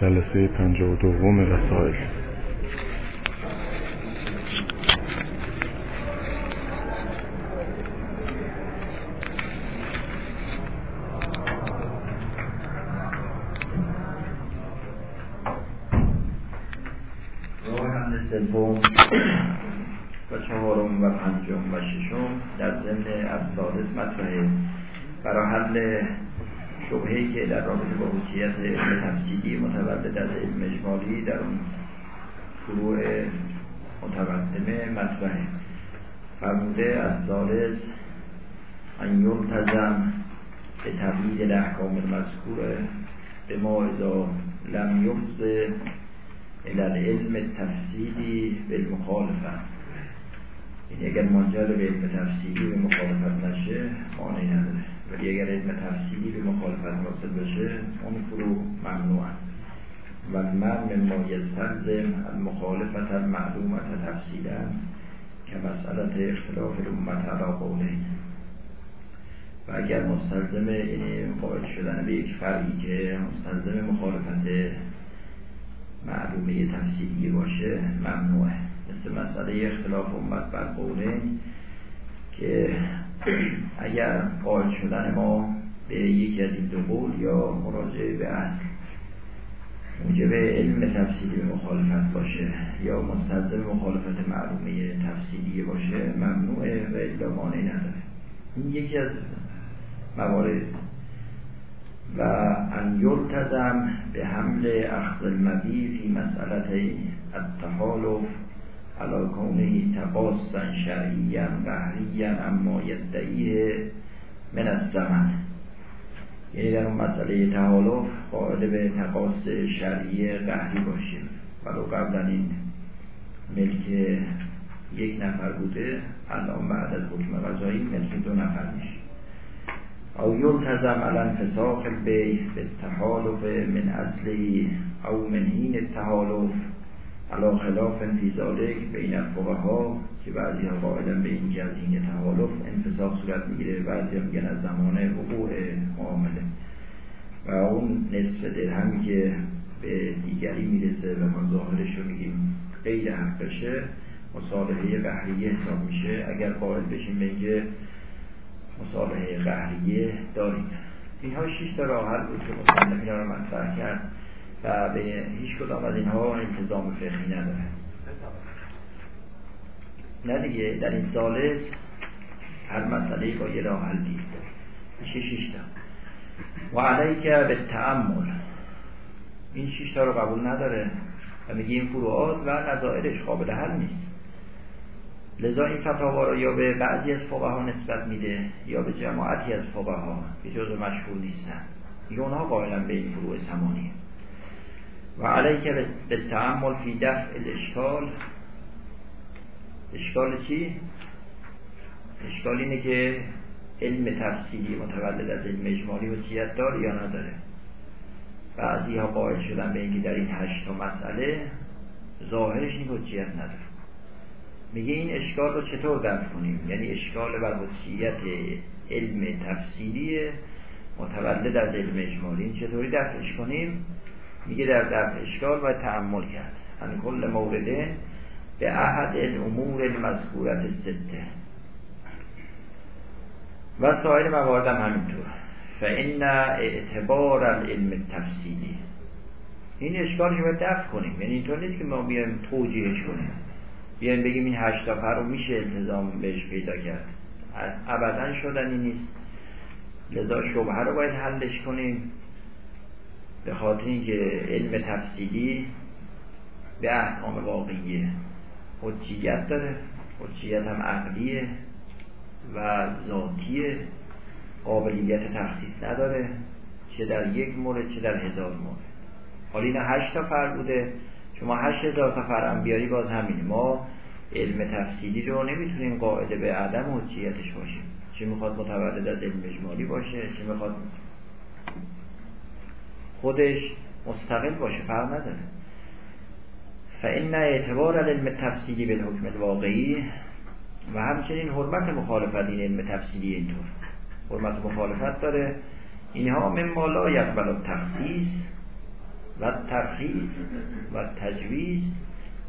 جلسه پنجاه و دوم رسائل سوم و چهارم و پنجم و ششم در ضمن السادس مطرحه برای حل شبهی که در رابطه با حجیت علم تفسیری متولد از علم اجمالی در اون فروع متقدمه مطرحه. فرموده از سالس ان یلتزم به تبیید الاحکام المذکوره به ما ازا لم یفز الى تفسیری به مخالفه این اگر منجر به علم تفسیری به مخالفت نشه مانعی نداره. ولی اگر علم تفسیری به مخالفت حاصل بشه اون فرو ممنوع و من ما یستلزم المخالفت المعلومت تفسیلا که مسئله اختلاف الامت علا قوله. و اگر مستلزم یعنی قائل شدن به یک فرعی که مستلزم مخالفت معلومه تفسیری باشه ممنوعه. مثل مسئله اختلاف امت بر قوله که اگر قائل شدن ما به یکی از این دو قول یا مراجعه به اصل موجب علم تفسیری مخالفت باشه یا مستلزم مخالفت معلومه تفسیری باشه ممنوعه و الا نداره. این یکی از موارد. و ان یلتزم به حمل اخذ المبی فی مسئله التحالف علا کونه تقاصا شرعیا قهریا اما یدعیه من الزمن. یعنی در اون مسئله تحالف قائل به تقاص شرعی قهری باشیم. ولو قبلا این ملک یک نفر بوده الان بعد از حکم غذایی ملک دو نفر میشه. او یلتزم على انفساق البیع به تحالف من اصلی او من این التحالف. علا خلاف فی ذالک بین ها که بعضی ها قائلا به اینکه از این تحالف انفساق صورت می‌گیره بعضی ها میگن از زمان وقوع معامله. و اون نصف درهمی که به دیگری می‌رسه و ما ظاهرش رو میگیم غیر حقشه مصالحه قهریه حساب میشه. اگر قائل بشیم به مصالحه قهریه داریم. اینها شیش تا راه حل بود که مصنف اینا رو مطرح کرد. و به هیچ کدام از اینها انتظام فقهی نداره. نه دیگه در این سالس هر مسئله با یه راه حل دید میشه شیش تا. و علیه به تعمل این شیش تا رو قبول نداره و میگه این فروعات و نظائرش قابل حل نیست. لذا این فتاوا رو یا به بعضی از فقها نسبت میده یا به جماعتی از فقها که جزو مشهور نیستن. یا اونها قائلا به این فروع سمانیه و علیه به تعمل فی دفع الاشکال. اشکال چی؟ اشکال اینه که علم تفصیلی متولد از علم اجمالی وجیت داره یا نداره. بعضی ها قائل شدن به اینکه در این هشت مسئله ظاهرش این حجیت نداره. میگه این اشکال رو چطور دفع کنیم؟ یعنی اشکال بر حجیت علم تفصیلی متولد از علم اجمالی این چطوری دفعش کنیم؟ میگه در دفع اشکال و تعمل کرد. ان کل مورده به احد الامور المذکورت سته و سایر موارد هم همینطور. فان اعتبار العلم تفصیلی این اشکالش رو دفع کنیم. یعنی اینطور نیست که ما بیایم توجیهش کنیم. بیایم بگیم این هشت رو میشه التزام بهش پیدا کرد. ابدا شدنی نیست. لذا شبهه رو باید حلش کنیم. به خاطر اینکه علم تفصیلی به احکام واقعیه حجیت داره. حجیت هم عقلیه و ذاتیه. قابلیت تخصیص نداره چه در یک مورد چه در هزار مورد. حالا این هشت تا فر بوده. شما هشت هزار تا فرم بیاری باز همین ما علم تفصیلی رو نمی‌تونیم قاعده به عدم حجیتش باشیم. چه می‌خواد متولد از علم اجمالی باشه؟ چه می‌خواد خودش مستقل باشه فرق نداره. فان اعتبار علم تفصیلی به حکم الواقعی و همچنین حرمت مخالفت این علم تفصیلی اینطور. حرمت مخالفت داره. اینها مما لا یقبل تخصیص و ترخیص و تجویز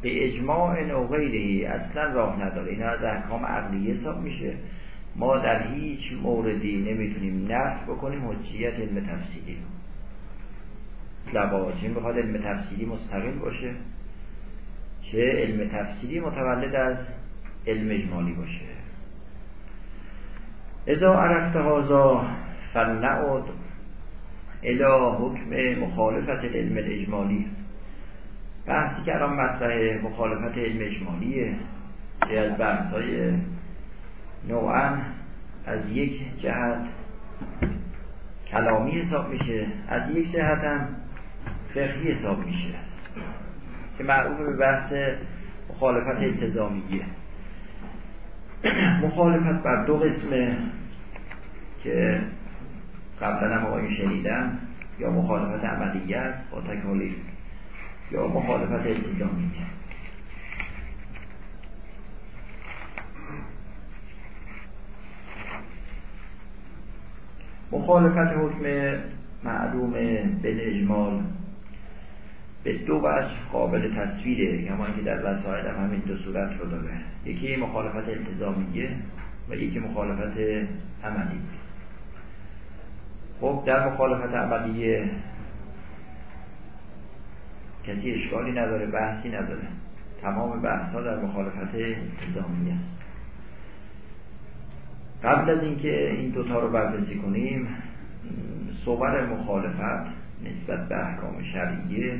به اجماع و غیره اصلا راه نداره. اینا از احکام عقلی حساب میشه. ما در هیچ موردی نمی‌تونیم نفت بکنیم حجیت علم تفسیری رو. لباس این بخواد علم تفسیری مستقل باشه چه علم تفسیری متولد از علم اجمالی باشه. ازا عرفت هازا فلنعود الى حکم مخالفت علم اجمالی بحثی که الان مطرح مخالفت علم اجمالیه که از بحث های نوعا از یک جهت کلامی حساب میشه. از یک جهت هم فقهی حساب میشه. که معروف به بحث مخالفت التزامیه مخالفت بر دو قسمه که قبلا هم آقای شنیدن یا مخالفت عملیه است با تکالیف یا مخالفت التزامیه مخالفت حکم معلوم به اجمال به دو وجه قابل تصویره همان که در وسائل هم همین دو صورت رو داره. یکی مخالفت التزامیه و یکی مخالفت عملی. خب در مخالفت عملیه کسی اشکالی نداره بحثی نداره. تمام بحث ها در مخالفت التزامی است. قبل از اینکه این دوتا رو بررسی کنیم صور مخالفت نسبت به احکام شرعیه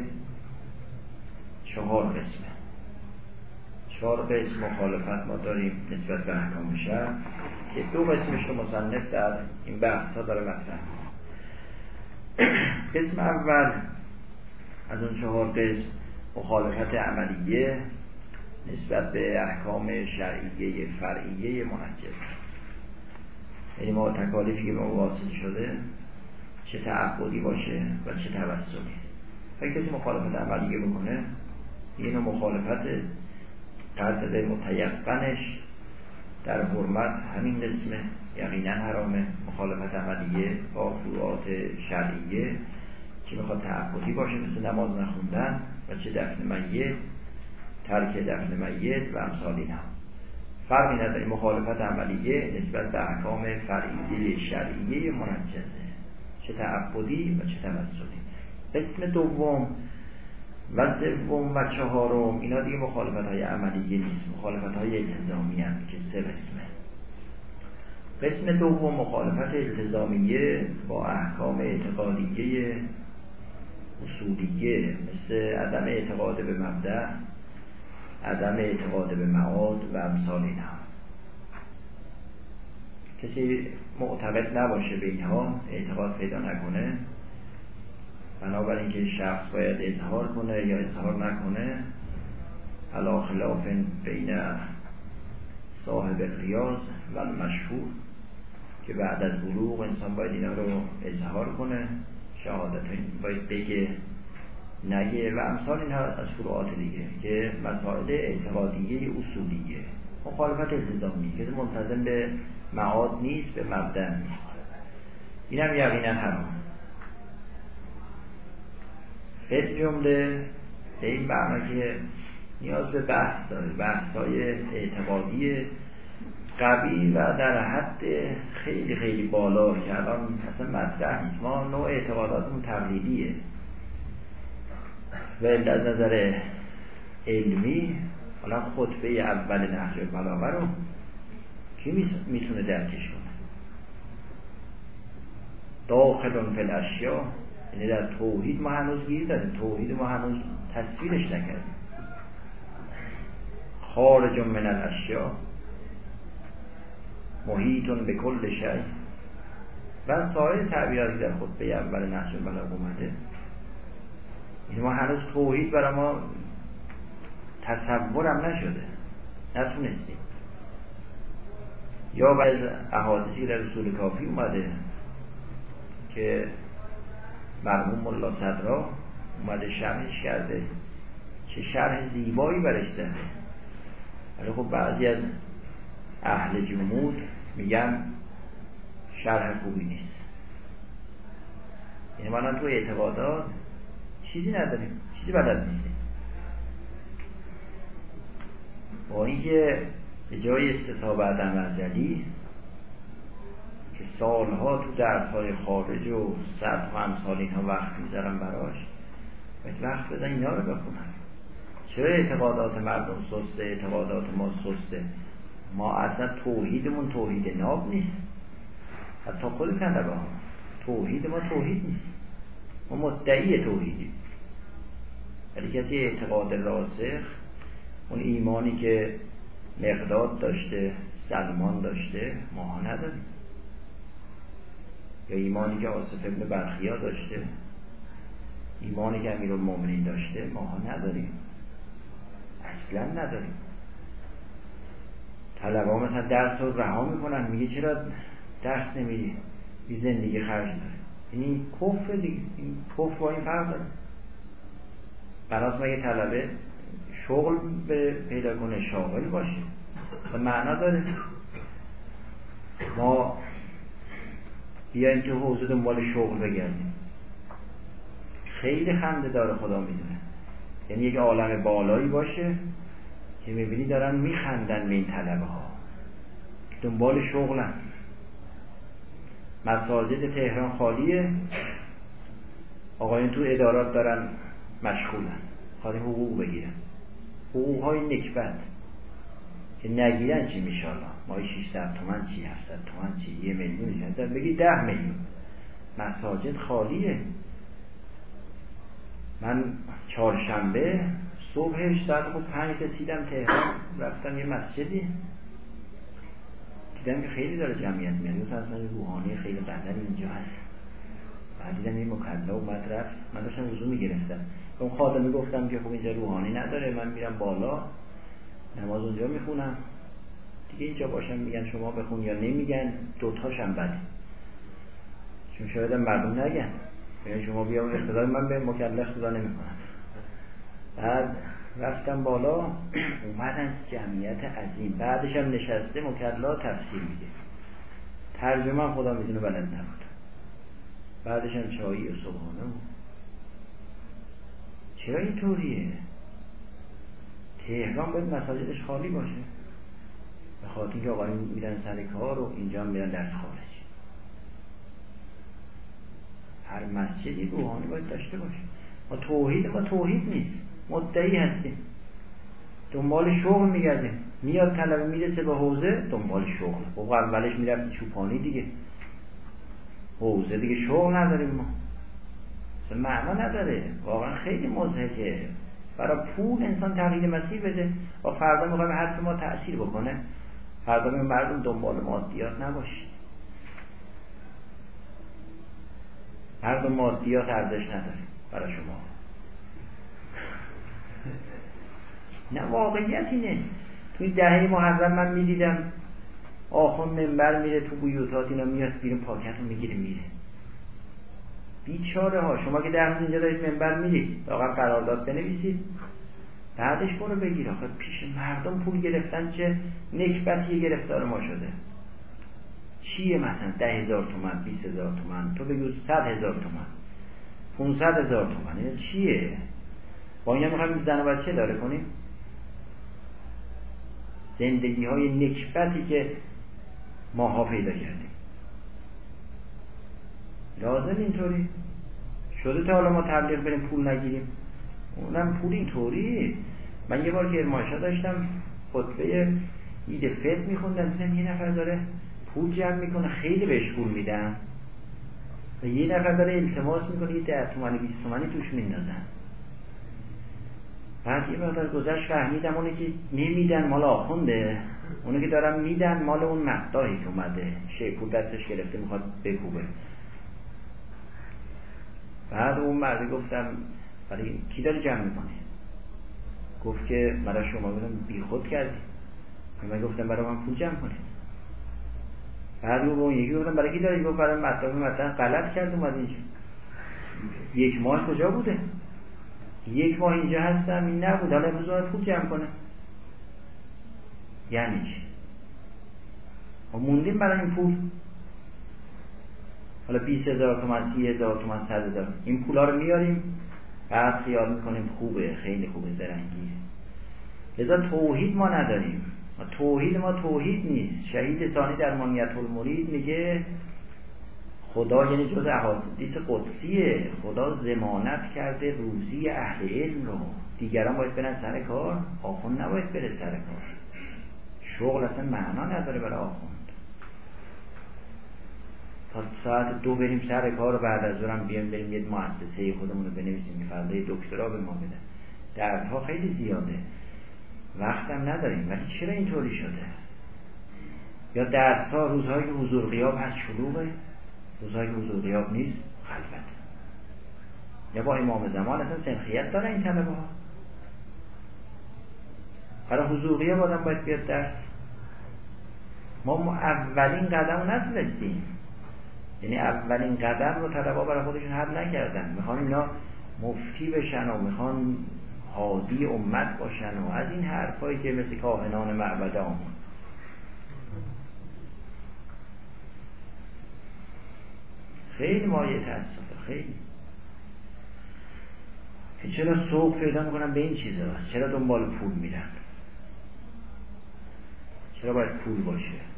چهار قسمه چهار قسم مخالفت ما داریم نسبت به احکام شرع که دو قسمش رو مصنف در این بحث ها داره مطرح. قسم اول از اون چهار قسم مخالفت عملیه نسبت به احکام شرعیه فرعیه منجز یعنی ما تکالیفی که ما شده چه تعبدی باشه و چه توسلی. اگه کسی مخالفت عملیه بکنه اینو مخالفت قدر متیقنش در حرمت همین قسمه یقینا حرامه. مخالفت عملیه با فروعات شرعیه که می‌خواد تعبدی باشه مثل نماز نخوندن و چه دفن میت ترک دفن میت و امثال اینا فرقی نداره. مخالفت عملیه نسبت به احکام فرعیه شرعیه منجزه. چه تعبدی و چه توسلی قسم دوم و سوم و چهارم اینا دیگه مخالفت های عملیه نیست مخالفت های التزامی هم که سه قسمه. قسم دوم مخالفت التزامیه با احکام اعتقادیه اصولیه مثل عدم اعتقاد به مبدع عدم اعتقاد به معاد و امثال اینها. کسی معتقد نباشه به اینها اعتقاد پیدا نکنه. بنابراین که شخص باید اظهار کنه یا اظهار نکنه علا خلاف بین صاحب قیاس و مشهور که بعد از بلوغ انسان باید اینا رو اظهار کنه شهادت باید بگه نگه و امثال اینها از فروعات دیگه که مسائل اعتقادیه اصولیه. مخالفت التزامی که منتظم به معاد نیست به مبدع نیست. این هم یقینا حرام به جمله به این معنا که نیاز به بحث داره بحث های اعتقادی قوی و در حد خیلی خیلی بالا که الان اصلا مطرح ما نوع اعتقاداتمون تقلیدیه. و از نظر علمی حالا خطبه اول نهج البلاغه رو کی می‌تونه درکش کنه؟ داخل فی یعنی در توحید ما هنوز گیر داریم توحید ما هنوز تصویرش نکردیم. خارج من الاشیا محیطون به کل شی. و سایر تعبیراتی در خطبه اول نحش البلاغ اومده. یعنی ما هنوز توحید برای ما تصورم نشده. نتونستیم. یا بعض احادیثی در رسول کافی اومده که مرحوم ملا صدرا اومده شرحش کرده. چه شرح زیبایی برش داده. ولی خب بعضی از اهل جمود میگن شرح خوبی نیست. یعنی من تو اعتقادات چیزی نداریم. چیزی بلد نیستیم. با اینکه به جای استصحاب عدم ازلی که سالها تو درسهای خارج و صد و امثال اینها وقت می‌ذارم براش. باید وقت بزن اینا رو بخونم چرا اعتقادات مردم سسته اعتقادات ما سسته ما اصلا توحیدمون توحید ناب نیست. حتی خود طلبه ها. توحید ما توحید نیست. ما مدعی توحیدیم. ولی کسی اعتقاد راسخ اون ایمانی که مقداد داشته سلمان داشته ما نداریم. یا ایمانی که آصف ابن برخیا داشته ایمانی که امیر المومنین داشته ما نداریم. اصلا نداریم. طلبه ها مثلا درس رو رها می‌کنن میگه چرا درس نمیری بی زندگی خرج داره. این کفر دیگه. این کفر با این فرق داره. بناس مگه طلبه شغل به پیدا کنه شاغل باشه؟ معنا داره. ما بیایم که حوزه دنبال شغل بگردیم. خیلی خنده داره خدا می‌دونه. یعنی یک عالم بالایی باشه که می‌بینی دارن میخندن به این طلبه ها دنبال شغلن. مساجد تهران خالیه. آقایون تو ادارات دارن مشغولن. خواهی حقوق بگیرن. حقوق های نکبت. که نگیرن چی میشه الله مای 600 تومن چی 700 تومن چی یه میلیون چی بگی ده میلیون. مساجد خالیه. من چهارشنبه صبحش ساعت خب پنج رسیدم تهران رفتم یه مسجدی. دیدم که خیلی داره جمعیت میاد. گفتم اصلا روحانی خیلی قدر اینجا هست. بعد دیدم این مکلا اومد رفت. من داشتم وضو می‌گرفتم. اون خادمه گفتم که خب اینجا روحانی نداره. من میرم بالا. نماز اونجا می‌خونم دیگه اینجا باشم میگن شما بخون یا نمیگن دوتاشم بده. چون شاید مردم نگن. یعنی شما بیا اقتدار من به مکلف اقتدا نمی‌کنم. بعد رفتم بالا اومدن جمعیت عظیم. بعدش هم نشسته مکلا تفسیر میگه. ترجمه خدا می‌دونه بلد نبود. بعدش هم چایی و صبحانه بود. چرا اینطوریه؟ تهران باید مساجدش خالی باشه. به خاطر اینکه آقایون میرن سر کار و اینجا میرن درس خارج. هر مسجدی روحانی باید داشته باشه. ما توحید ما توحید نیست. مدعی هستیم. دنبال شغل میگردیم. میاد طلبه می‌رسه به حوزه دنبال شغل. خب اولش می‌رفتی چوپانی دیگه. حوزه دیگه شغل نداریم ما. معنا نداره. واقعا خیلی مزهکه برای پول انسان تغییر مسیر بده. و فردا می‌خوایم حرف ما تأثیر بکنه. فردا مردم دنبال مادیات نباشید مردم مادیات ارزش نداره برای شما. نه واقعیت اینه. توی دهه محرم من می‌دیدم آخون منبر میره تو بیوتات اینا میاد بیرون پاکت رو می‌گیره میره. بیچاره ها شما که در اینجا دارید منبر میرید واقعا قرارداد بنویسید. بعدش برو بگیر. آخه پیش مردم پول گرفتن چه نکبتی گرفتار ما شده. چیه مثلا ده هزار تومن بیس هزار تومن تو بگو صد هزار تومن پونصد هزار تومن این چیه؟ با اینا می‌خوایم زن و بچه داره کنیم؟ زندگی های نکبتی که ماها پیدا کردیم. لازم اینطوری. شده تا حالا ما تبلیغ بریم پول نگیریم. اونم پول اینطوری. من یه بار که ارمایشا داشتم خطبه ایده فت میخوندم. دیدم یه نفر داره پول جمع می‌کنه خیلی بهش پول میدم و یه نفر داره التماس می‌کنه یه ده تومنی بیست تومنی توش میندازن. بعد یه مقدار گذشت فهمیدم اونی که نمیدن مال آخونده. اونی که دارم میدن مال اون مقداهی که اومده. شیپور دستش گرفته می‌خواد بکوبه. بعد اون مرد گفتم برای کی داره جمع می‌کنه؟ گفت که برای شما بی خود کردی. من گفتم برای من پول جمع کنه بعد اون اون یکی گفتم برای کی داره؟ گفت برای مطلب مثلا غلط کرد اومد اینجا. یک ماه کجا بوده؟ یک ماه اینجا هستم این نبود. حالا امروز پول جمع کنه. یعنی چی؟ موندیم برای این پول. حالا 20 هزار تومن 30 هزار تومن 100 هزار. این پولا رو میاریم بعد خیال می‌کنیم خوبه خیلی خوبه زرنگیه. لذا توحید ما نداریم. توحید ما توحید نیست. شهید ثانی در مانیت المرید میگه خدا یعنی جز احادیث قدسیه. خدا زمانت کرده روزی اهل علم رو. دیگران باید برن سر کار آخون نباید بره سر کار. شغل اصلا معنا نداره برای آخوند ساعت دو بریم سر کار و بعد از ظهرم بیام بریم یه مؤسسه خودمون رو بنویسیم که فردا دکترا به ما بده. دردها خیلی زیاده. وقتم نداریم. ولی چرا اینطوری شده؟ یا درس ها روزهایی که حضور غیاب هست شلوغه؟ روزهایی که حضور غیاب نیست خلوت یا با امام زمان اصلا سنخیت داره این طلبه ها برای حضور غیاب آدم باید بیاد درس ما اولین قدم نتونستیم. یعنی اولین قدم رو طلبه برای خودشون حل نکردن. می‌خوان اینا مفتی بشن و می‌خوان حادی امت باشن و از این حرفایی که مثل کاهنان معبد آمون خیلی مایه تاسفه خیلی. که چرا سوق پیدا می‌کنن به این چیزا؟ چرا دنبال پول میرن؟ چرا باید پول باشه؟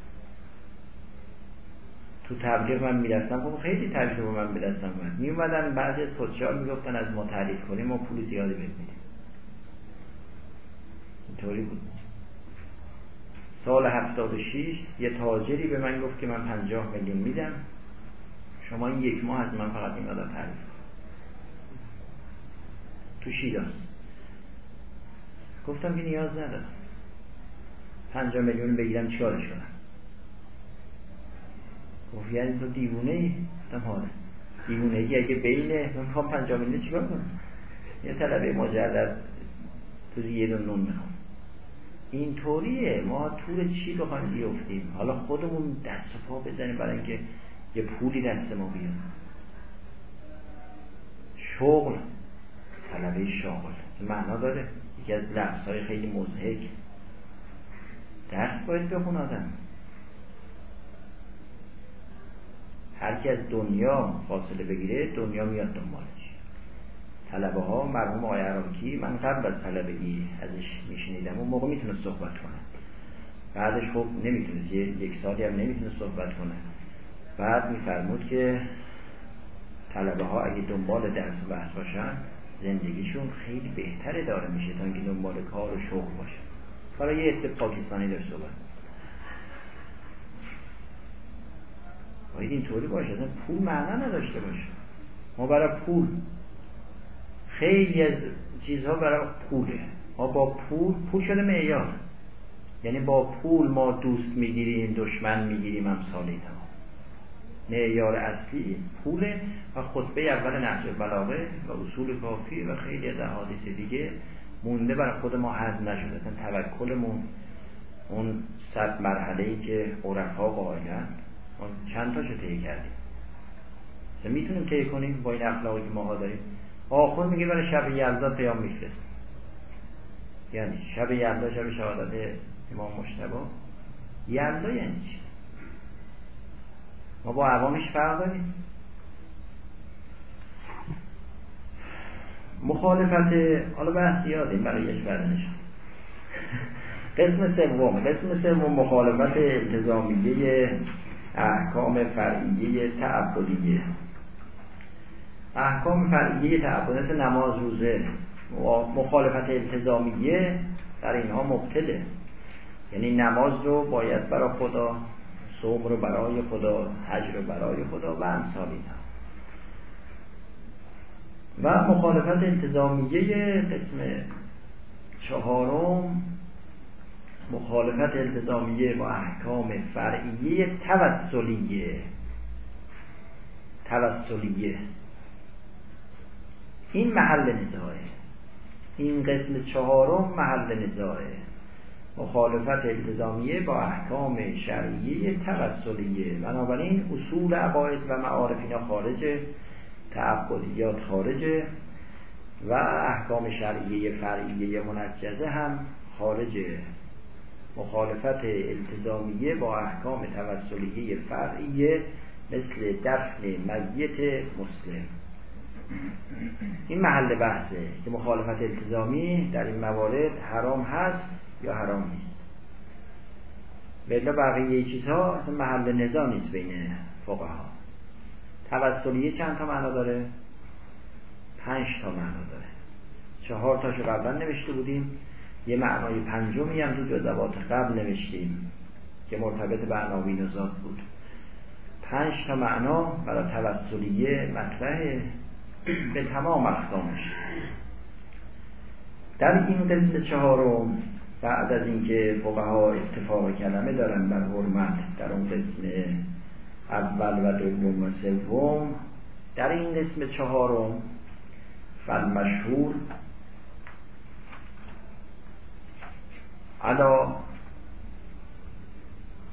تو تبلیغ من میرستم خب خیلی تجربه من به دستم اومد میومدن بعضی از می می‌گفتن از ما تعریف کنیم ما پول زیادی بهت میدیم. اینطوری بود. سال 76 یه تاجری به من گفت که من 50 میلیون میدم. شما این یک ماه از من فقط این مدار تعریف تو شیراز. گفتم که نیاز ندارم. 50 میلیون بگیرم چیکارش کنم؟ گفت یعنی تو دیوونه ای گفتم آره. دیوونه ای اگه بینه من می‌خوام 50 میلیون چیکار کنم؟ یه طلبه مجرد تو یه دون نون می‌خوام. اینطوریه. ما طور چی بخوایم بیفتیم حالا خودمون دست و پا بزنیم برای اینکه یه پولی دست ما بیاد شغل. طلبه شغل. معنا داره. یکی از لفظ های خیلی مزهک درس باید بخون آدم هر کی از دنیا فاصله بگیره دنیا میاد دنبالش. طلبه ها مرحوم آقای عراقی من قبل از طلبگی ازش میشنیدم اون موقع می‌تونه صحبت کنه. بعدش خب نمی‌تونست یک سالی هم نمی‌تونه صحبت کنه. بعد میفرمود که طلبه ها اگه دنبال درس و بحث باشن زندگیشون خیلی بهتره داره میشه تا اینکه دنبال کار و شغل باشه. حالا یه عده پاکستانی داره صحبت باید اینطوری باشه؟ اصلا پول معنا نداشته باشه. ما برای پول خیلی از چیزها برای پوله. ما با پول پول شده معیار. یعنی با پول ما دوست می‌گیریم دشمن می‌گیریم امثال اینها معیار اصلی پوله و خطبه اول نهج بلاغه و اصول کافی و خیلی از احادیث دیگه مونده برای خود ما هضم نشده. اصلا توکلمون اون صد مرحله ای که عرفا قائلن. ما چند تاشو طی کردیم. مثلا می‌تونیم طی کنیم با این اخلاقی که ما داریم؟ آخر میگه برای شب یلدا پیام میفرست یعنی شب یلدا شب شهادت امام مشتبه یلدا یعنی چی؟ ما با عوامش فرق داریم. مخالفت حالا بحث یاده برای یک نشد قسم سوم. قسم سوم مخالفت التزامیه احکام فرعیه تعبدیه. احکام فرعیه تعبدیه مثل نماز روزه مخالفت التزامیه در اینها مبتده یعنی نماز رو باید برای خدا صوم رو برای خدا حج رو برای خدا و امثال اینها. و مخالفت التزامیه قسم چهارم مخالفت التزامیه با احکام فرعیه توسلیه. توسلیه. این محل نزاعه. این قسم چهارم محل نزاعه. مخالفت التزامیه با احکام شرعیه توسلیه. بنابراین اصول عقاید و معارف اینا خارجه تعبدیات خارجه و احکام شرعیه فرعیه منجزه هم خارجه. مخالفت التزامیه با احکام توسلیه فرعیه مثل دفن میت مسلم. این محل بحثه که مخالفت التزامی در این موارد حرام هست یا حرام نیست. بلا بقیه چیزها اصلا محل نزا نیست بین فقها. توسلیه چند تا معنا داره؟ پنج تا معنا داره. چهار تاشو قبلا نوشته بودیم. یه معنای پنجمی هم تو جزوات قبل نوشتیم که مرتبط به عناوین ذات بود. پنج تا معنا برای توسلیه مطرحه به تمام اقسامش در این قسم چهارم بعد از اینکه فقها اتفاق کلمه دارن بر حرمت در اون قسم اول و دوم و سوم در این قسم چهارم مشهور علا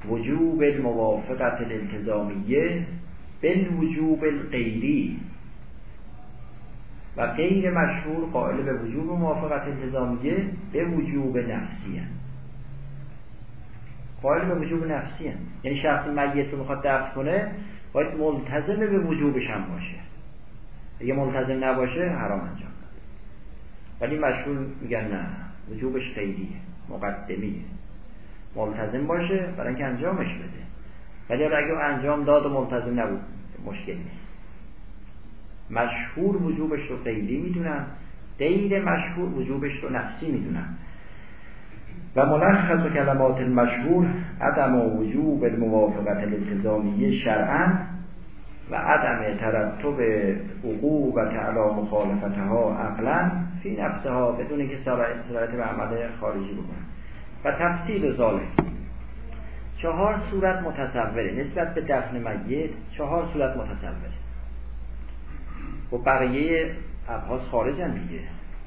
وجوب الموافقت الالتزامیه بالوجوب الغیری و غیر مشهور قائل به وجوب موافقت التزامیه به وجوب نفسی قائل به وجوب نفسی یعنی شخص میت رو می‌خواد دفت کنه باید ملتزم به وجوبش هم باشه. اگه ملتزم نباشه حرام انجام ولی مشهور میگن نه وجوبش خیلیه مقدمیه ملتزم باشه برای اینکه انجامش بده. ولی اگه انجام داد و ملتزم نبود مشکل نیست. مشهور وجوبش رو قیدی می‌دونن غیر مشهور وجوبش رو نفسی می‌دونن و ملخص کلمات المشهور عدم وجوب الموافقت الالتزامیه شرعا و عدم ترتب عقوبت علی مخالفتها عقلا فی نفسها بدون که سرایت به عمل خارجی بکنن و تفصیل ظالم چهار صورت متصوره. نسبت به دفن میت چهار صورت متصوره. و بقیه ابحاث خارجن دیگه.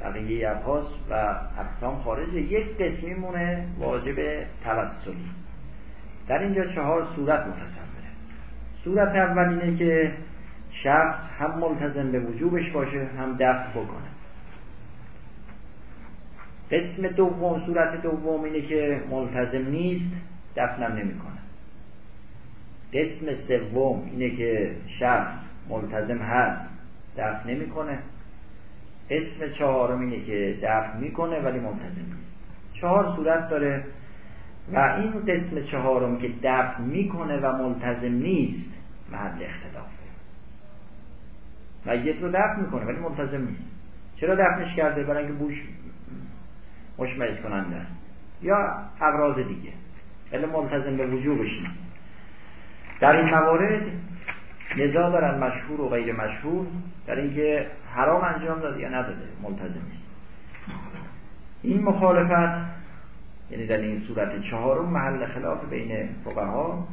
بقیه ابحاث و اقسام خارجه. یک قسمی مونه واجب توسلی در اینجا چهار صورت متصوره. صورت اول اینه که شخص هم ملتزم به وجوبش باشه هم دفع بکنه. قسم دوم صورت دوم اینه که ملتزم نیست دفنم نمی‌کنه. قسم سوم اینه که شخص ملتزم هست دفن نمی‌کنه. اسم چهارم اینه که دفن می‌کنه ولی ملتزم نیست. چهار صورت داره و این قسم چهارم که دفن می‌کنه و ملتزم نیست محل اختلافه میت رو دفن می‌کنه ولی ملتزم نیست. چرا دفنش کرده؟ برای اینکه بوش مشمعز کننده است. یا ابراز دیگه. ولی ملتزم به وجوبش نیست. در این موارد نزا دارن مشهور و غیر مشهور در اینکه حرام انجام داده یا نداده. ملتزم نیست. این مخالفت یعنی در این صورت چهارم محل خلاف بین فقها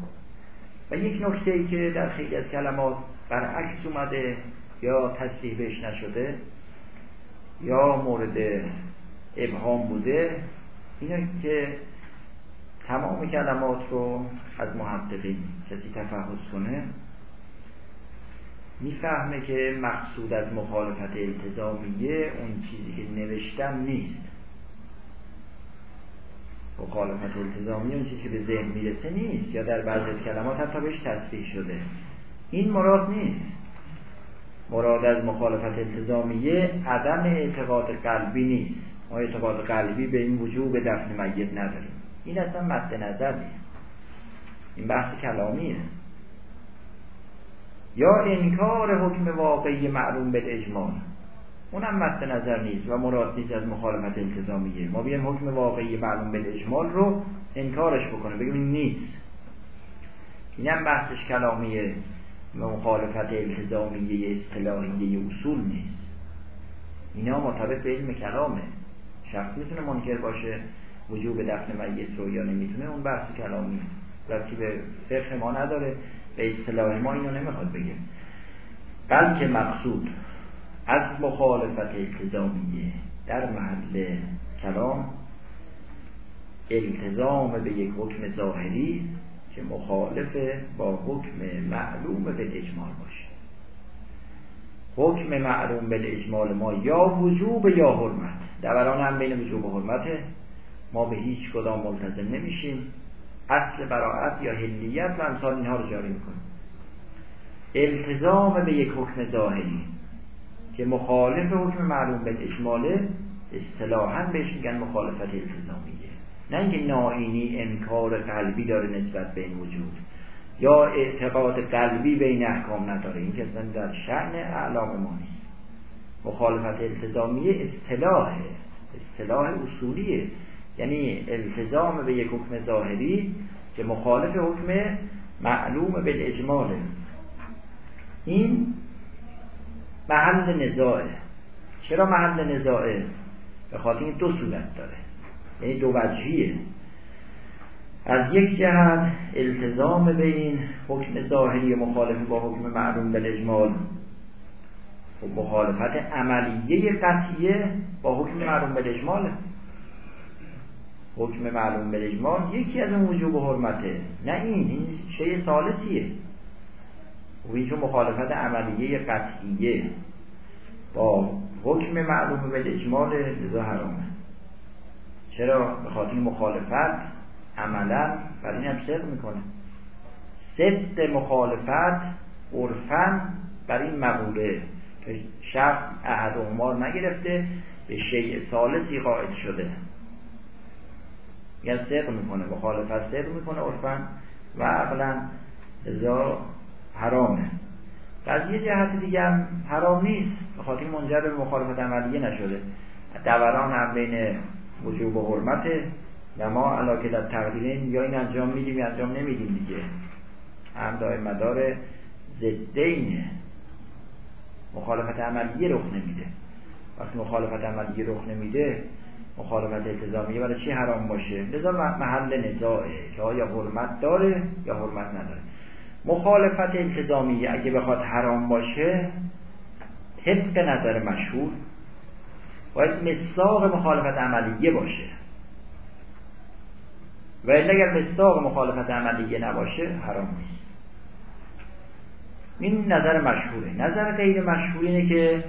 و یک نکته ای که در خیلی از کلمات برعکس اومده یا تصریح بهش نشده یا مورد ابهام بوده اینه که تمام کلمات رو از محققین کسی تفحص کنه می‌فهمه که مقصود از مخالفت التزامیه اون چیزی که نوشتم نیست. مخالفت التزامیه اون چیزی که به ذهن می‌رسه نیست یا در بعضی از کلمات حتی بهش تصریح شده. این مراد نیست. مراد از مخالفت التزامیه عدم اعتقاد قلبی نیست. ما اعتقاد قلبی به این وجوب دفن میت نداریم. این اصلا مد نظر نیست. این بحث کلامیه. یا انکار حکم واقعی معلوم به اجمال اونم مد نظر نیست و مراد نیست از مخالفت التزامیه ما بیایم حکم واقعی معلوم به اجمال رو انکارش بکنه بگیم این نیست. اینم بحثش کلامیه مخالفت التزامیه اصطلاحیه اصول نیست. اینا مرتبط به علم کلامه. شخص می‌تونه منکر باشه وجوب دفن میت رو یا نمی‌تونه اون بحث کلامی. ربطی به فقه ما نداره به اصطلاح ما اینو نمی‌خواد بگه. بلکه مقصود از مخالفت التزامیه در محل کلام التزام به یک حکم ظاهری که مخالف با حکم معلوم به اجمال باشه. حکم معلوم به اجمال ما یا وجوب یا حرمت. دوران هم بین وجوب و حرمته ما به هیچ کدام ملتزم نمیشیم. اصل براعت یا هلیت و امثال اینها رو جاری می‌کنیم. التزام به یک حکم ظاهری. که مخالف حکم معلوم به اجماله اصطلاحا بهش میگن مخالفت التزامیه نه اینکه ناینی انکار قلبی داره نسبت به این وجود یا اعتقاد قلبی بین احکام نداره. این که در شعن اعلام ما نیست. مخالفت التزامیه اصطلاحه اصطلاح اصولیه. یعنی التزام به یک حکم ظاهری که مخالف حکم معلوم به اجماله. این محل نزاعه. چرا محل نزاعه؟ به خاطر این دو صورت داره. یعنی دو وجهیه. از یک جهت التزام بین حکم ظاهری مخالف با حکم معلوم به اجمال. خب مخالفت عملیه قطعیه با حکم معلوم به اجماله. حکم معلوم به اجمال یکی از اون وجوب حرمته. نه این این ثالثیه. و این چون مخالفت عملیه قطعیه. با حکم معلوم به اجمال لذا حرامه. چرا؟ به خاطر مخالفت عملا بر این هم صدق می‌کنه. ست مخالفت عرفا بر این مقوله. که شخص احد عمار نگرفته به شیء سالسی قائد شده. یا صدق می‌کنه. مخالفت صدق می‌کنه عرفا. و عقلا ازا حرامه. از یه جهت دیگه هم حرام نیست به خاطر منجر به مخالفت عملیه نشده. دوران هم بین وجوب و حرمته و ما علاکه در تقدیرین یا این انجام میدیم یا انجام نمیدیم دیگه. هم دائم مدار زدینه مخالفت عملیه رخ نمیده. وقتی مخالفت عملیه رخ نمیده مخالفت التزامیه برای چی حرام باشه؟ لذا محل نزاعه که آیا حرمت داره یا حرمت نداره. مخالفت التزامیه اگه بخواد حرام باشه طبق نظر مشهور باید مصداق مخالفت عملیه باشه. و اگر مصداق مخالفت عملیه نباشه حرام نیست. این نظر مشهوره. نظر غیر مشهور اینه که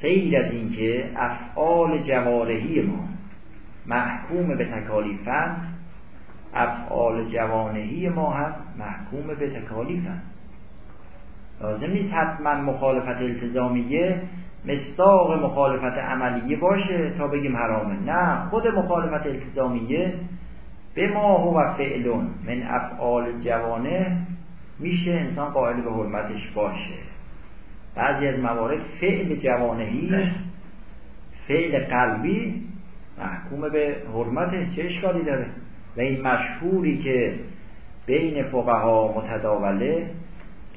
غیر از اینکه افعال جوارحی ما محکوم به تکالیفن افعال جوانهی ما هم محکوم به تکالیفن لازم نیست حتما مخالفت التزامیه مستاق مخالفت عملیه باشه تا بگیم حرامه. نه خود مخالفت التزامیه به ما هو فعلون من افعال جوانه میشه انسان قائل به حرمتش باشه. بعضی از موارد فعل جوانهی فعل قلبی محکوم به حرمتش چه اشکالی داره؟ و این مشهوری که بین فقها متداوله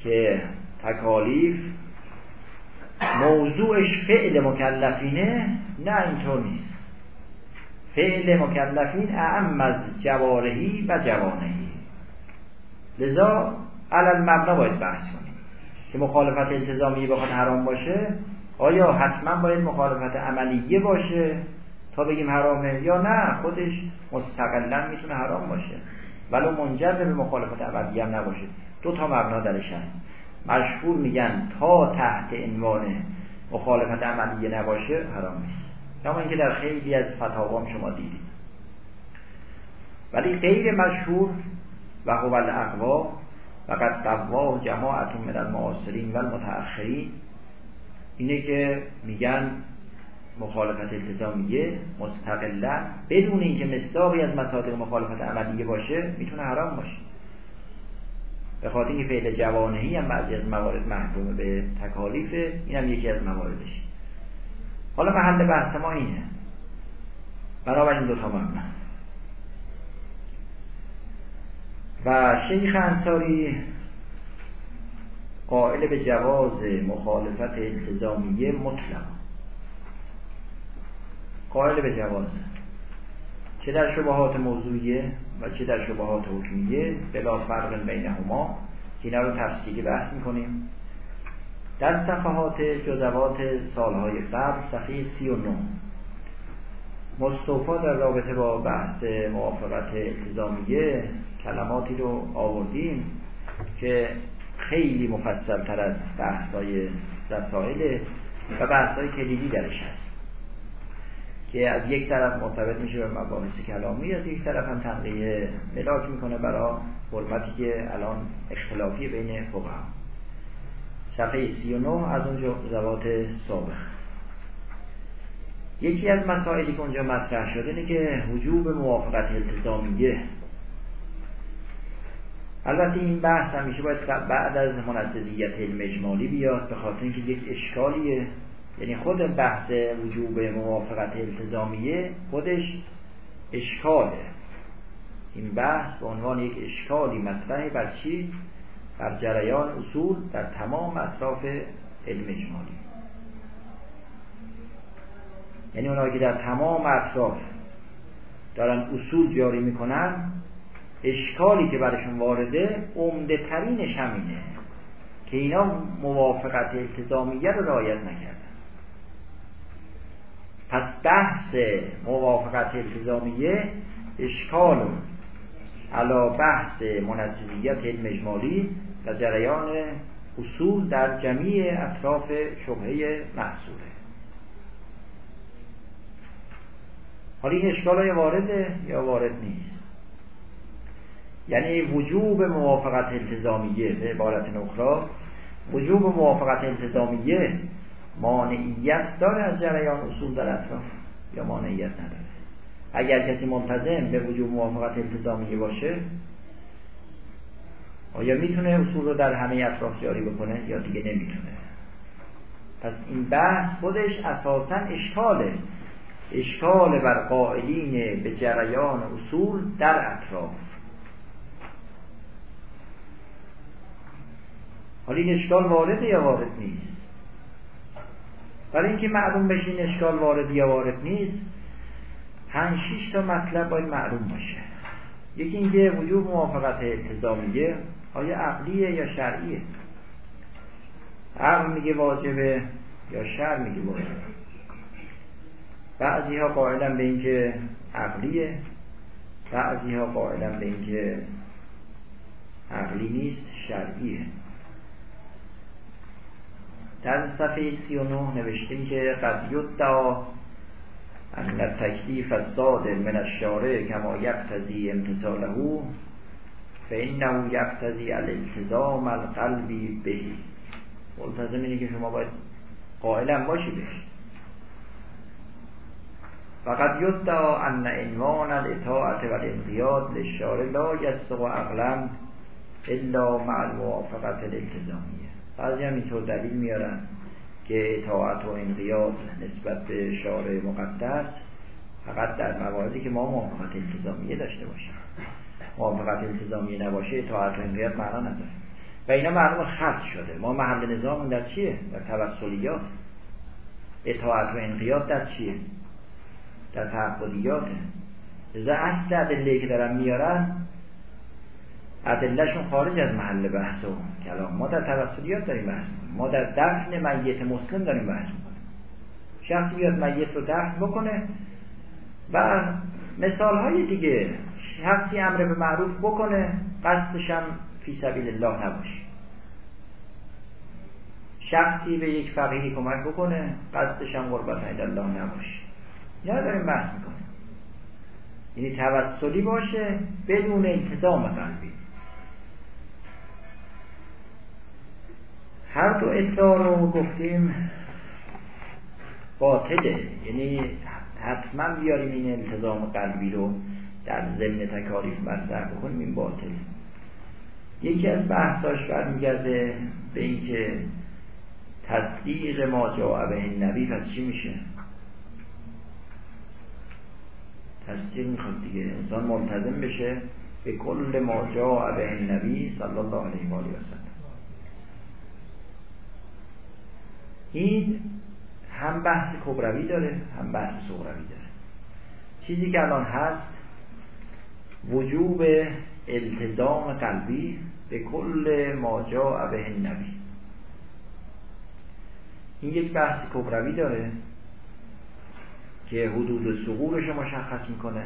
که تکالیف موضوعش فعل مکلفینه نه اینطور نیست. فعل مکلفین اعم از جوارهی و جوانهی. لذا علل مبنا باید بحث کنیم که مخالفت التزامی بخواد حرام باشه. آیا حتما باید مخالفت عملیه باشه؟ تا بگیم حرامه یا نه خودش مستقلا می‌تونه حرام باشه. ولو منجر به مخالفت عملیه هم نباشه. دو تا مبنا درش هست. مشهور میگن تا تحت عنوان مخالفت عملیه نباشه حرام نیست. اما اینکه در خیلی از فتاوام شما دیدید. ولی غیر مشهور و هو الاقوا و قد قواه جماعت من المعاصرین و المتأخرین اینه که میگن مخالفت التزامیه مستقلا بدون اینکه مصداقی از مصادیق مخالفت عملیه باشه می‌تونه حرام باشه. به خاطر اینکه فعل جوانهی هم بعضی از موارد محکوم به تکالیفه این هم یکی از مواردش. حالا محل بحث ما اینه. بنابراین دو تا مبنا و شیخ انصاری قائل به جواز مخالفت التزامیه مطلق قائل به جواز چه در شبهات موضوعیه و چه در شبهات حکمیه بلا فرق بینهما. که اینا رو تفصیلی بحث می‌کنیم. در صفحات جزوات سالهای قبل صفحه 39 مصطفا در رابطه با بحث موافقت التزامیه کلماتی رو آوردیم که خیلی مفصل تر از بحثای رسائل و بحثای کلیدی درش هست. که از یک طرف مرتبط میشه به مباحث کلامی از یک طرف هم تنقیه ملاک می‌کنه برای حرمتی که الان اختلافی بین فقها. صفحه 39 از اون زوات سابق. یکی از مسائلی که اونجا مطرح شده اینه که وجوب موافقت التزامیه البته این بحث همیشه باید بعد از منززیت علم اجمالی بیاد به خاطر اینکه یک اشکالیه. یعنی خود بحث وجوب موافقت التزامیه خودش اشکاله. این بحث به عنوان یک اشکالی مطرحه بر چی؟ بر جریان اصول در تمام اطراف علم اجمالی. یعنی اونایی که در تمام اطراف دارن اصول جاری می‌کنن اشکالی که برشون وارده عمده ترینش همینه که اینا موافقت التزامیه رو رعایت نکردن. پس بحث موافقت التزامیه اشکال علا بحث منجزیت علم اجمالی و جریان اصول در جمیع اطراف شبهه محصوله. حالا این اشکال های وارده یا وارد نیست؟ یعنی وجوب موافقت التزامیه به عبارت اخرى وجوب موافقت التزامیه مانعیت داره از جریان اصول در اطراف یا مانعیت نداره. اگر کسی منتظم به وجوب موافقت التزامیه باشه آیا می‌تونه اصول رو در همه اطراف جاری بکنه یا دیگه نمی‌تونه؟ پس این بحث خودش اساسا اشکاله. اشکال بر قائلین به جریان اصول در اطراف. حالا این اشکال وارده یا وارد نیست؟ برای اینکه معلوم بشه این اشکال وارد یا وارد نیست پنج شیش تا مطلب باید معلوم باشه. یکی اینکه وجود موافقت التزامیه آیا عقلیه یا شرعیه؟ عقل میگه واجبه یا شرع میگه واجبه؟ بعضی ها قائلن به اینکه عقلیه بعضی ها قائلن به اینکه عقلی نیست شرعیه. در صفحه 39 نوشتیم که قد یدعا ان التکلیف الصادر من الشارع کما یقتضی امتصاله فانه یقتضی الالتزام القلبی بهی ملتزم اینه که شما باید قائلا باشی بهش فقط یدعا ان عنوان الاطاعت و الانقیاد للشارع لا یستق عقلا الا مع الموافقت الالتزامیه بعضی هم اینطور دلیل میارن که اطاعت و انقیاد نسبت به شارع مقدس فقط در مواردی که ما موافقت التزامیه داشته باشیم. موافقت التزامیه نباشه اطاعت و انقیاد معنا نداره. و اینا معلوم خط شده. ما محل نظام در چیه؟ در توسلیات. اطاعت و انقیاد در چیه؟ در تعبدیاته لذا اصل ادله که دارن میارن ادلهشون خارج از محل بحث و کلام. ما در توسلیات داریم بحث ما در دفن میت مسلم داریم بحث می‌کنیم. شخصی بیاد میت رو دفن بکنه و مثال های دیگه شخصی امر به معروف بکنه قصدش هم فی سبیل الله نباشه. شخصی به یک فقیهی کمک بکنه قصدش هم قربت الله نباشه. یا داریم بحث می‌کنیم. یعنی توسلی باشه بدون التزام قلبی. هر دو ادعا رو گفتیم باطله. یعنی حتما بیاریم این التزام قلبی رو در ضمن تکالیف مطرح بکنیم این باطله. یکی از بحثاش برمیگرده به اینکه تصدیق ما جا به نبی پس چی میشه؟ تصدیق می‌خواد دیگه. انسان منتظم بشه به کل ما جا به نبی صلی الله علیه و آله و سلم. این هم بحث کبروی داره هم بحث صغروی داره. چیزی که الان هست وجوب التزام قلبی به کل ما جا به نبی این یک بحث کبروی داره که حدود سقورش مشخص می‌کنه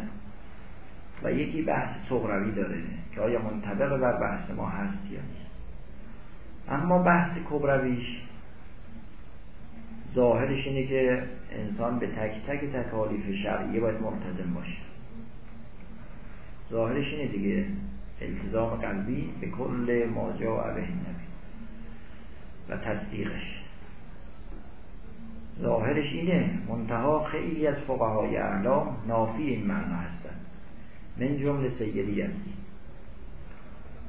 و یکی بحث صغروی داره که آیا منطبق بر بحث ما هست یا نیست. اما بحث کبرویش ظاهرش اینه که انسان به تک تک تکالیف شرعیه باید ملتزم باشه. ظاهرش اینه دیگه التزام قلبی به کل ماجا علیه نبی و تصدیقش. ظاهرش اینه منتها خیلی از فقهای اعلام نافی این معنا هستن. من جمله سیدی یزدی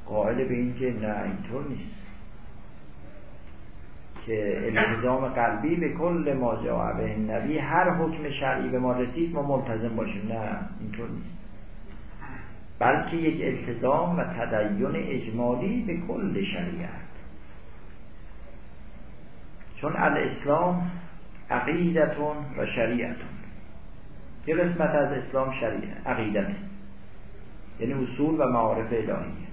قائل به این که نه اینطور نیست. که التزام قلبی به کل ما جا به نبی هر حکم شرعی به ما رسید ما ملتزم باشیم. نه اینطور نیست. بلکه یک التزام و تدین اجمالی به کل شریعت. چون الاسلام عقیدتون و شریعتون. یه قسمت از اسلام شریعت عقیدت. یعنی اصول و معارف الهیه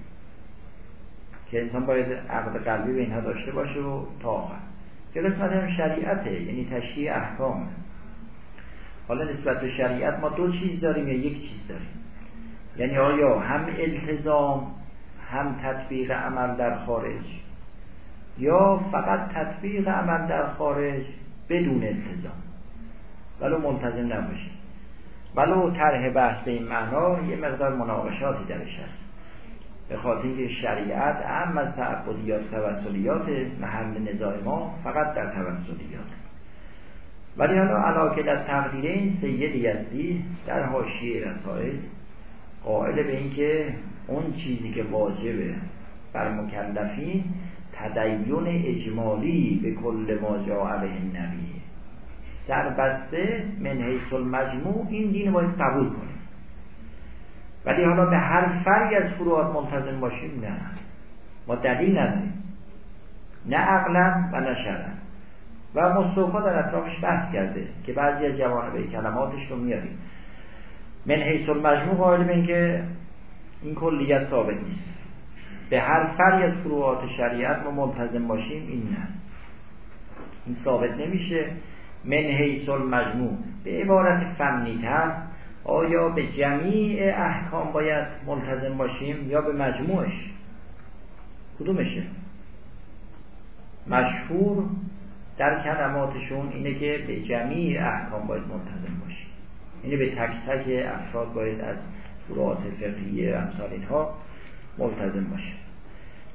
که انسان باید عقد قلبی به اینها داشته باشه و تا آخر یه قسمت هم شریعته یعنی تشریع احکام. حالا نسبت به شریعت ما دو چیز داریم یا یک چیز داریم. یعنی آیا هم التزام هم تطبیق عمل در خارج یا فقط تطبیق عمل در خارج بدون التزام؟ ولو ملتزم نباشیم. ولو طرح بحث به این معنا یه مقدار مناقشاتی درش هست. به خاطر اینکه شریعت اهم از تعبدیات توسلیات محل نزاع ما فقط در توسلیات. ولی حالا علاقه در تقدیر این سید یزدی در حاشیه رسائل قائل به اینکه اون چیزی که واجبه بر مکلفین تدین اجمالی به کل ما جا علیه النبی. سربسته من حیث المجموع این دین باید قبول کنیم ولی حالا به هر فرقی از فروعات منتظم باشیم نه. ما دلیل نداریم. نه عقلا و نه شرعا و مصطفا در اطرافش بحث کرده که بعضی از جوانب کلماتش رو میاریم. من حیث المجموع قائل به که این کلیت ثابت نیست. به هر فری از فروعات شریعت ما ملتزم باشیم این نه. این ثابت نمیشه. من حیث المجموع. به عبارت فنی تر آیا به جمیع احکام باید ملتزم باشیم یا به مجموعش؟ کدومشه؟ مشهور در کلماتشون اینه که به جمیع احکام باید ملتزم باشیم. اینه به تک تک افراد باید از فروعات فقهی امثال اینها ملتزم باشه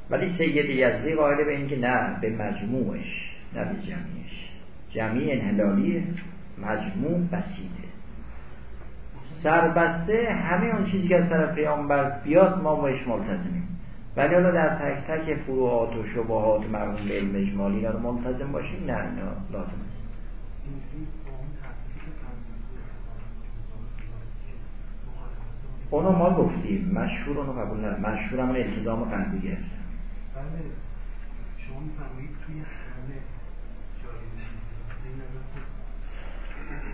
ولی سید یزدی قائل به اینکه نه به مجموعش نه به جمعیش جمعی انحلالی مجموع بسیده سربسته همه اون چیزی که از طرف پیامبر بیاد ما باش ملتزمیم ولی حالا در تک تک فروعات و شبهات مرمون به علم اجمالی رو ملتزم باشیم؟ نه اینا لازم است اونو ما گفتیم. مشهور اونو قبول ندارم. مشهور همون التزام قلبی گرفت بله. شما میفرمایید توی همه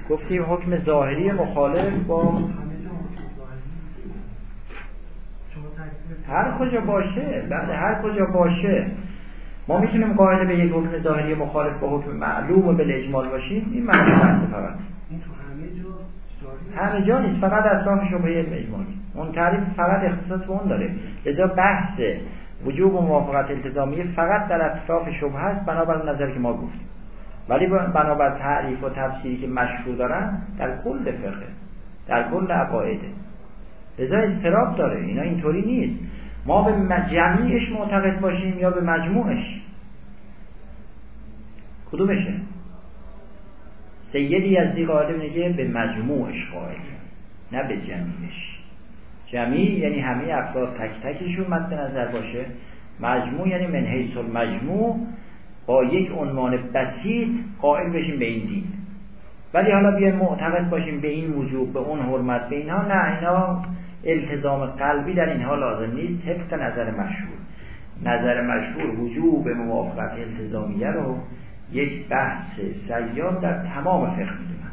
گفتیم حکم ظاهری مخالف با هر کجا باشه بعد هر کجا باشه. ما می‌تونیم قائل به یک حکم ظاهری مخالف با حکم معلوم و به اجمال باشیم این معنی بحث فقط. همه جا نیست فقط اطراف شبهه علم اجمالی. اون تعریف فقط اختصاص به اون داره. لذا بحث وجوب و موافقت التزامیه فقط در اطراف شبه هست بنابر نظر که ما گفتیم. ولی بنابر تعریف و تفسیری که مشهور دارن در کل فقه در کل عقایده لذا استراب داره اینا اینطوری نیست. ما به جمعیش معتقد باشیم یا به مجموعش؟ کدومشه؟ سیدی از دی قائل میگه به مجموعش قائل نه به جمعیش. جمعی یعنی همه افراد تک تکشون مد نظر باشه. مجموع یعنی من حیث المجموع. با یک عنوان بسیط قائل بشیم به این دین. ولی حالا بیایم معتقد باشیم به این وجوب به اون حرمت به اینها نه اینا التزام قلبی در اینها لازم نیست. حفظ نظر مشهور. نظر مشهور وجوب موافقت التزامیه رو یک بحث سیاد در تمام فقه می‌دونن.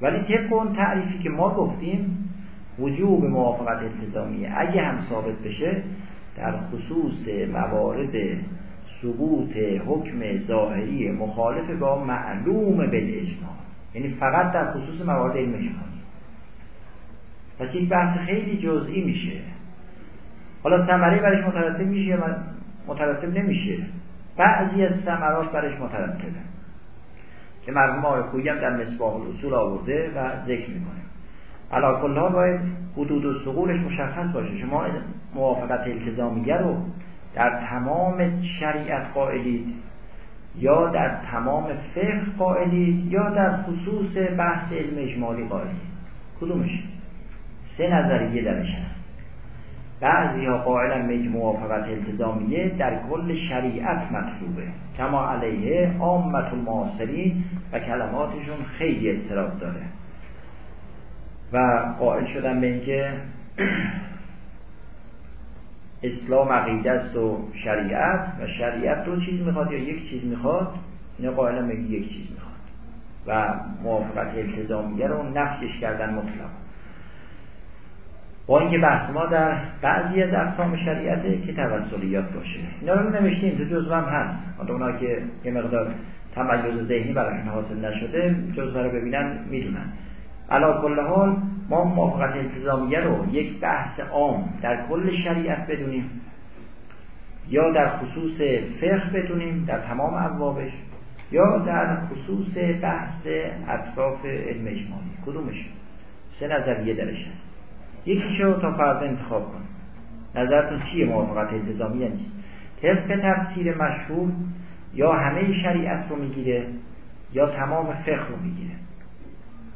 ولی طبق اون تعریفی که ما گفتیم وجوب موافقت التزامیه اگه هم ثابت بشه در خصوص موارد ثبوت حکم ظاهری مخالف با معلوم بالاجماع یعنی فقط در خصوص موارد علم اجمالی پس این بحث خیلی جزئی میشه. حالا ثمره برش مترتب میشه یا مترتب نمیشه. بعضی از ثمرات برش مترتبه. که مرحوم آقای هم در مصباح الاصول آورده و ذکر می‌کنه. علا کلها باید حدود و سقورش مشخص باشه. شما موافقت التزامیه رو در تمام شریعت قائلید یا در تمام فقه قائلید یا در خصوص بحث علم اجمالی قائلید. کدومش؟ سه نظریه درش هست. بعضی ها قائلا به موافقت التزامیه در کل شریعت مطلوبه. کما علیه عامت المعاصرین و کلماتشون خیلی اضطراب داره. و قائل شدن به اینکه اسلام عقیده است و شریعت و شریعت دو چیز می‌خواد یا یک چیز می‌خواد اینا قائلا به یک چیز می‌خواد. و موافقت التزامیه رو نفیش کردن مطلق. با اینکه بحث ما در بعضی از اقسام شریعته که توسلیات باشه. اینا رو نوشتیم تو جزوه هم هست. حالا اونا که یه مقدار تمایز ذهنی براشون حاصل نشده جزوه رو ببینن می‌دونن. علا کل حال ما موافقت التزامیه رو یک بحث عام در کل شریعت بدونیم یا در خصوص فقه بدونیم در تمام ابوابش یا در خصوص بحث اطراف علم اجمالی. کدومش؟ سه نظریه درش هست. یکیشو تا فردا انتخاب کن نظرتون چیه موافقت التزامی یعنی طبق تفسیر مشهور یا همه شریعت رو می‌گیره یا تمام فقه رو می‌گیره؟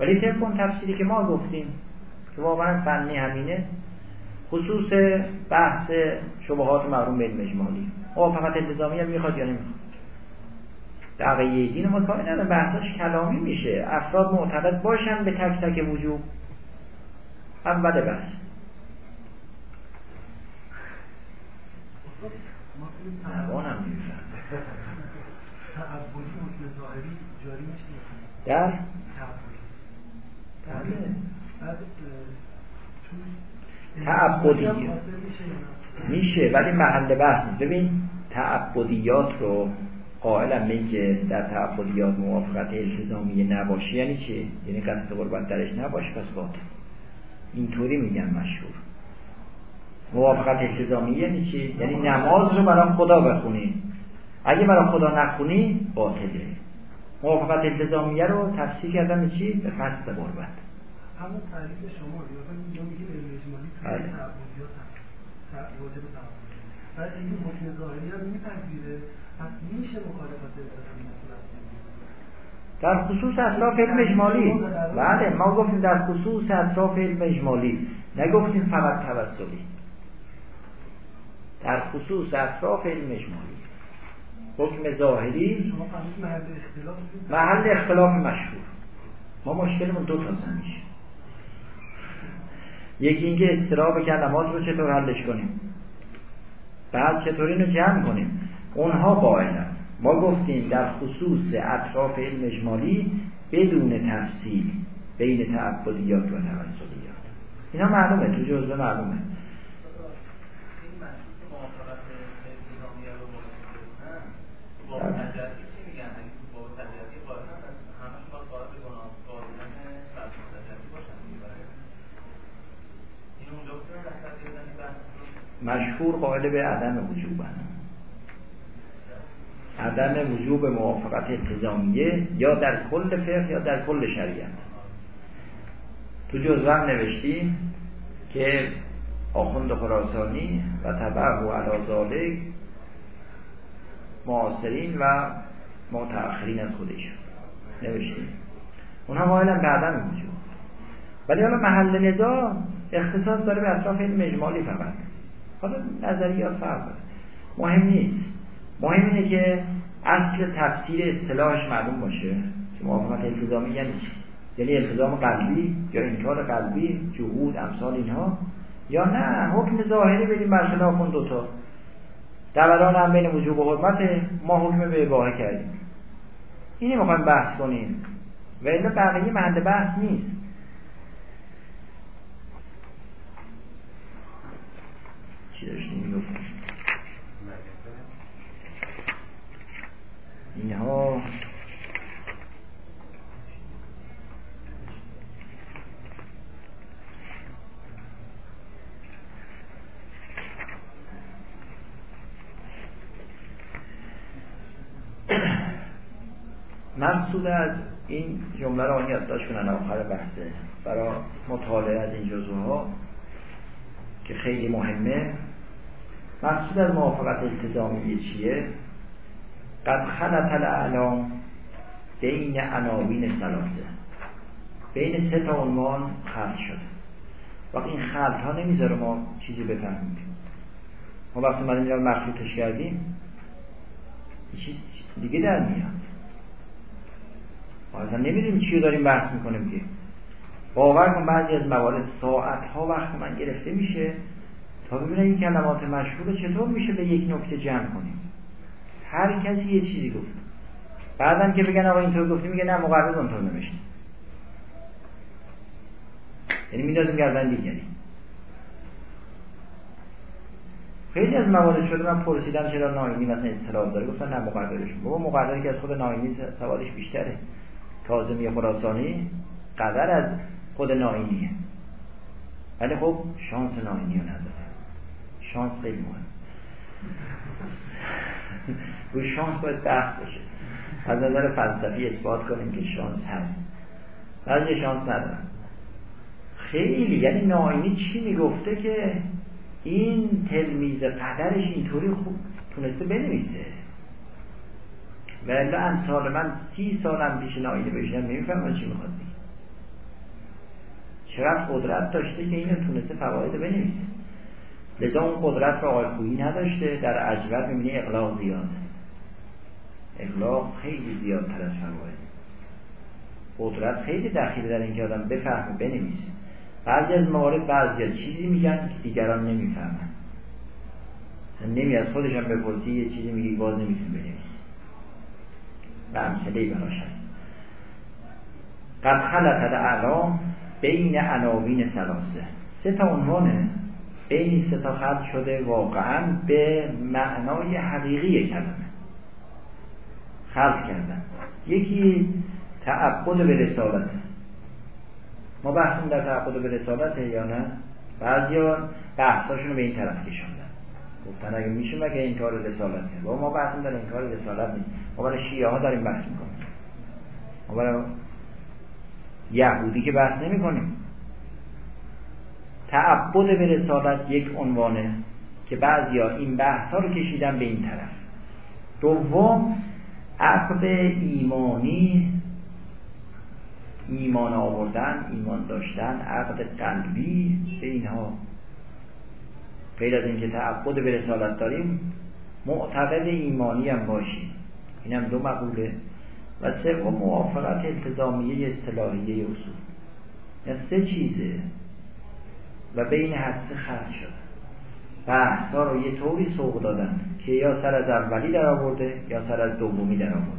ولی طبق اون تفسیری که ما گفتیم که واقعا فنی همینه خصوص بحث شبهات مرحوم به اجمالی موافقت التزامی هم می‌خواد یا نمی‌خواد؟ بقیه دین ما کاری نداره بحثاش کلامی میشه. افراد معتقد باشن به تک تک وجوب اول بحث. نوانم در؟ تعبدی میشه ولی محل بحث نیست. ببین تعبدیات رو قائلا به که در تعبدیات موافقت التزامی نباشه یعنی چی؟ یعنی قصد قربت درش نباشه پس باطل اینطوری میگن مشهور. موافقت التزامی یعنی چی؟ یعنی نماز رو برای خدا بخونی. اگه برای خدا نخونی باطله. موافقت التزامیه رو تفسیر کردن چی؟ به قصد قربت. همون تعریف شما یا میگه علم اجمالی تعبدیات بعد این حکم ظاهری هم میپذیره. پس میشه مخالفت در خصوص اطراف علم اجمالی. بله ما گفتیم در خصوص اطراف علم اجمالی. نگفتیم فقط توسلی. در خصوص اطراف علم اجمالی. حکم ظاهری محل اختلاف مشهور. ما مشکلمون دو تا میشه. یکی اینکه استراب کلمات رو چطور حلش کنیم؟ بعد چطور اینو جمع کنیم؟ اونها قائلن ما گفتیم در خصوص اطراف علم اجمالی بدون تفصیل بین تعبدیات و توسلیات. اینا معلومه تو جزء معلومه. مشهور قائل به عدم وجوبن. عدم وجوب موافقت التزامیه یا در کل فقه یا در کل شریعت. تو جزوه نوشتیم که آخوند خراسانی و تبع و علازالک معاصرین و متأخرین از خودش نوشتیم اونها قائلا به عدم وجوب ولی حالا محل نزاع اختصاص داره به اطراف علم اجمالی فقط. حالا نظریات فرق داره. مهم نیست. مهم اینه که اصل تفسیر اصطلاحش معلوم باشه که موافقت التزامی یعنی چی؟ یعنی التزام قلبی یا انکار قلبی جهود امثال اینها یا نه؟ حکم ظاهری بدیم برخلاف اون دوتا. دوران هم بین وجوب و حرمت ما حکم به اباحه کردیم. اینی می‌خوایم بحث کنیم. و الا بقیه محل بحث نیست. چی داشتیم؟ اینها مقصود از این جمله رو یادداشت کنن آخر بحثه. برای مطالعه از این جزوه ها که خیلی مهمه. مقصود از موافقت التزامی چیه؟ قد خلط الاعلام بین عناوین سلاسه بین سه تا عنوان خلط شده. وقتی این خلط ها نمی‌ذاره ما چیزی بفهمیم. ما وقتی اومدیم اینا مخلوطش کردیم چیز دیگه در میاد. ما اصلا نمی‌دونیم چی رو داریم بحث می‌کنیم که. باور کن بعضی از موارد ساعت ها وقت من گرفته میشه تا ببینم این کلمات مشهور چطور میشه به یک نکته جمع کنیم. هر کسی یه چیزی گفت. بعدم که بگن آقا اینطور گفتی میگه نه مقرد اونطور نمیشه یعنی میدازیم گردن دیگری خیلی از موارد شده من پرسیدم چرا ناینی مثلا اصطلاح داره؟ گفتن نه مقررشون بابا مقرری که از خود ناینی سوالش بیشتره. کاظمی خراسانی قدر از خود ناینیه. ولی خب شانس ناینی رو نداره. شانس خیلی مهم روی شانس باید بحث بشه از نظر فلسفی اثبات کنیم که شانس هست. بعضی شانس ندارن. خیلی. یعنی ناینی چی می‌گفته که این تلمیز قدرش اینطوری خوب تونسته بنویسه؟ ولی سال من سی سالم پیش ناینی بشنم نمی‌فهمم چی می‌خواد. بگه چقدر قدرت داشته که اینو تونسته فواید بنویسه. لذا اون قدرت رو آقای خویی نداشته در اجبر می‌بینی اقلاق زیاده. اقلاق خیلی زیادتر از فواید. قدرت خیلی دخیل در اینکه آدم بفهمه بنویسه. بعضی از موارد بعضی از چیزی میگن که دیگران نمی‌فهمن. نمی از خودش هم بپرسی یه چیزی میگی باز نمی‌تونی بنویسی. و امثله براش هست. قد خلط اعلام بین عناوین سلاسه سه تا عنوانه. بین سه تا خط شده واقعا به معنای حقیقی کلمه. خلط کردن. یکی تعبد به رسالت. ما بحثمون در تعبد به رسالت یا نه؟ بعضیا بحثاشون رو به این طرف کشوندن. گفتن اگه میشه مگه این کار رسالته؟ و ما بحثمون در این کار رسالت نیست. ما برای شیعه ها داریم بحث می‌کنیم. ما برای یهودی که بحث نمی کنیم تعبد به رسالت یک عنوانه که بعضیا این بحث ها رو کشیدن به این طرف. دوم عقد ایمانی ایمان آوردن ایمان داشتن عقد قلبی به اینها. غیر از اینکه تعبد به رسالت داریم معتقد ایمانی هم باشیم. اینم دو مقوله و سوم موافقت التزامیه اصطلاحیه اصول. یا سه چیزه و بین حدث خرد شد بحثا رو یه طوری سوق دادن که یا سر از اولی در آورده یا سر از دومی در آورده.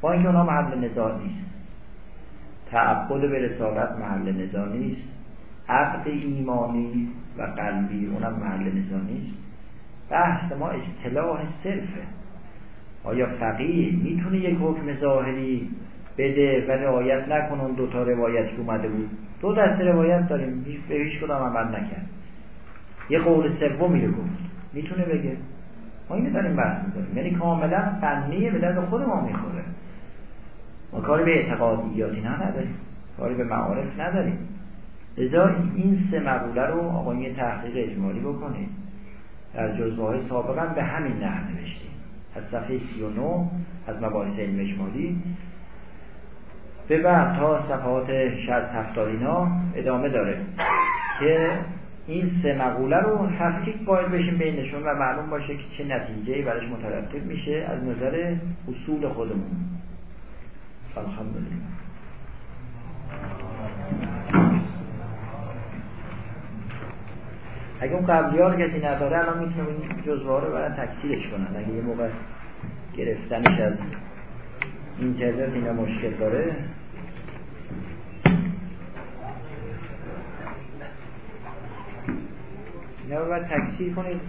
با اینکه اونا محل نزاع نیست. تعبد به رسالت محل نزاع نیست. عقد ایمانی و قلبی اونم محل نزاع نیست. بحث ما اصطلاح صرفه. آیا فقیه می‌تونه یک حکم ظاهری بده و رعایت نکنه؟ اون دوتا روایت که اومده بود. دو دسته روایت داریم. به هیچ کدام عمل نکرد. یه قول سومی رو گفت. می‌تونه بگه؟ ما اینو داریم بحث می‌کنیم. یعنی کاملا فنیه به درد خود ما می‌خوره. ما کاری به اعتقادیاتی نه نداریم. کاری به معارف نداریم. لذا این سه مقوله رو آقایون یه تحقیق اجمالی بکنید. در جزوه های سابقا به همین نحو نوشتیم از صفحه 39 از مباحث علم اجمالی. به بعد تا صفحات 60 70 اینا ادامه داره که این سه مقوله رو تفکیک باید بشیم بینشون و معلوم باشه که چه نتیجه برش مترتب میشه از نظر اصول خودمون. الحمدلله. اگه اون قبلی ها کسی نداره الان می‌تونم این جزوه رو برن تکثیرش کنن. اگه یه موقع گرفتنش از اینترنت اینا مشکل داره اینا رو باید تکثیر کنید